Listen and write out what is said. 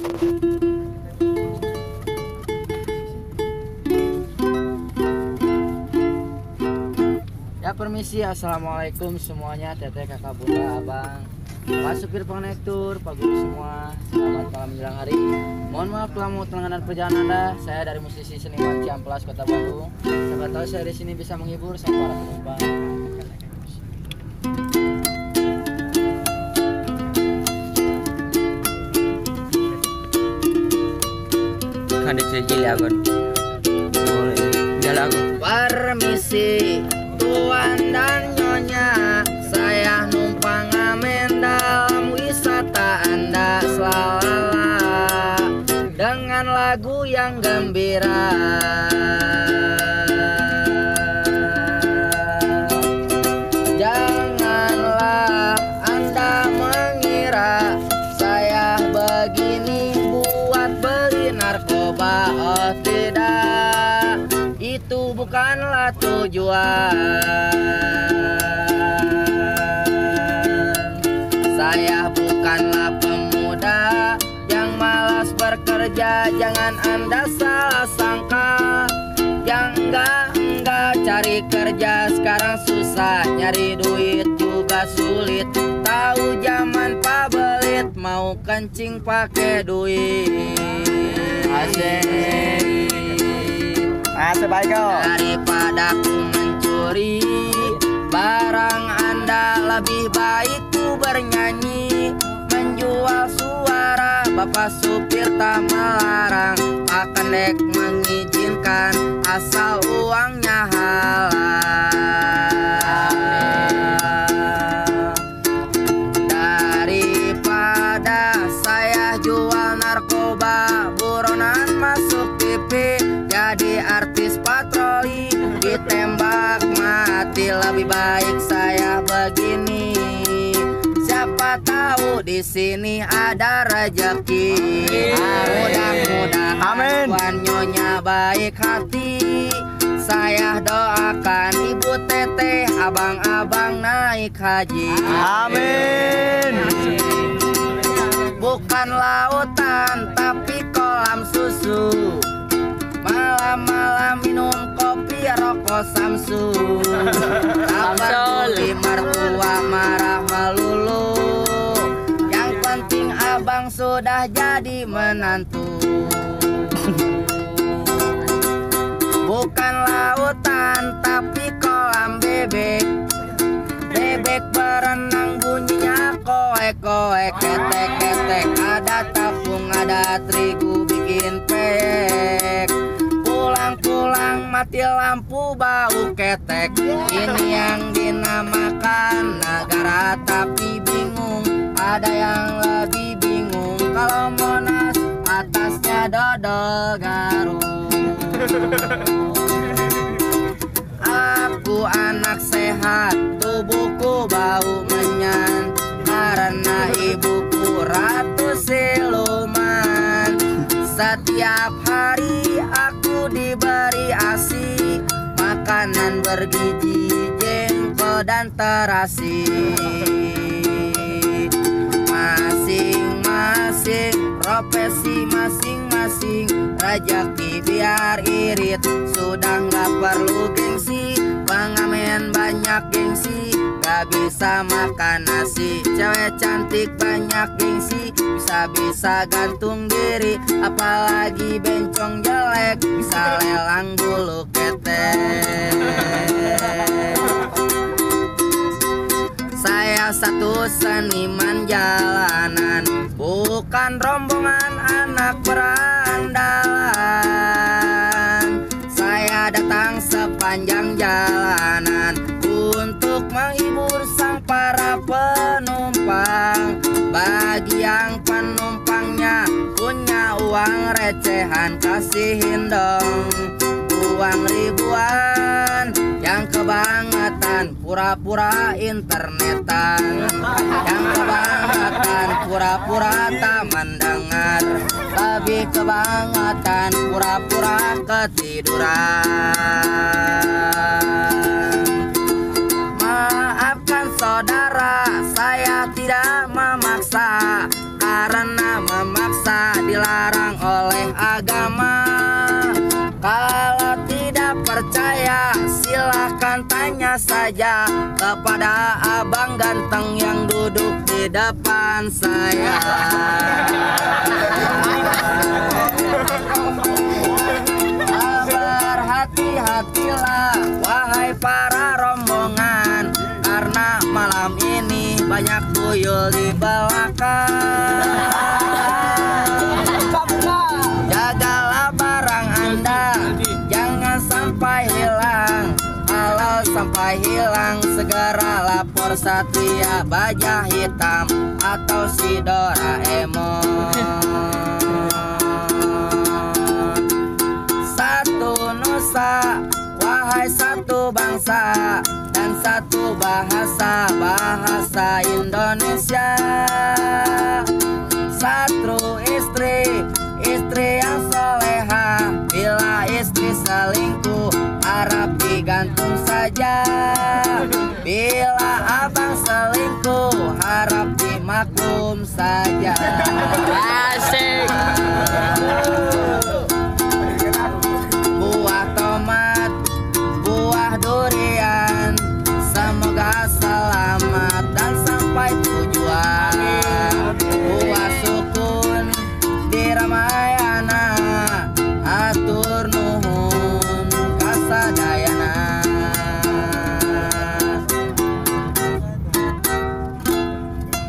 Ya permisi. Assalamualaikum semuanya. Teteh kakak bunda abang. Pak supir konektur, Pak guru semua. Selamat malam menjelang hari Mohon maaf telah mau telanganan perjalanan anda. Saya dari musisi seniman Ciamplas Kota Bandung. Siapa tahu saya di sini bisa menghibur sama para penumpang dicicil ya jalan Permisi Tuan dan Nyonya. Saya numpang ngamen dalam wisata Anda Selalala Dengan lagu yang gembira Oh tidak Itu bukanlah tujuan. Saya bukanlah pemuda Yang malas bekerja Jangan Anda salah sangka. Yang enggak-enggak cari kerja Sekarang susah nyari duit juga sulit. Tahu zaman pabelit Mau kencing pakai duit. Asik Asik baik kau Daripada ku mencuri Barang anda lebih baik ku bernyanyi. Menjual suara Bapak supir tak melarang. Pak Kendek mengizinkan Asal uangnya halal mati Lebih baik saya begini. Siapa tahu di sini ada rezeki Mudah-mudahan Amin. Tuan Nyonya baik hati. Saya doakan Ibu Teteh Abang-abang naik haji. Amin. Bukan lautan Samsu Tak peduli mertua marah melulu. Yang penting abang sudah jadi menantu. Bukan lautan tapi kolam bebek. Bebek berenang bunyinya koek koek ketek ketek Ada tapung ada terigu bikin pek Pulang-pulang mati lampu bau ketek. Ini yang dinamakan diberi asi Makanan bergizi, jengkol dan terasi Masing-masing profesi masing-masing. Rejeki biar irit Sudah nggak perlu gengsi. Pengamen banyak gengsi Gak bisa makan nasi. Cewek cantik banyak gengsi Bisa-bisa gantung diri Apalagi bencong jelek. Bisa lelang bulu ketek. Saya satu seniman jalanan Bukan rombongan anak berandalan Saya datang sepanjang jalanan Untuk menghibur recehan Kasihin dong. Uang ribuan Yang kebangetan pura-pura internetan. Yang kebangetan pura-pura tak mendengar. Lebih kebangetan pura-pura ketiduran. Maafkan saudara saya tidak memaksa. Karena dilarang oleh agama. Kalau tidak percaya, silahkan tanya saja kepada abang ganteng yang duduk di depan saya. Berhati-hatilah wahai para rombongan Karena malam ini banyak tuyul di belakang Lapor Satria Baja Hitam Atau si Doraemon Satu nusa Wahai satu bangsa Dan satu bahasa Bahasa Indonesia. Satu istri Istri yang soleha Bila istri selingkuh Harap digantung saja. Bila abang selingkuh harap dimaklum saja. Asik. Buah tomat, buah durian Semoga selamat dan sampai tujuan. Buah sukun dirama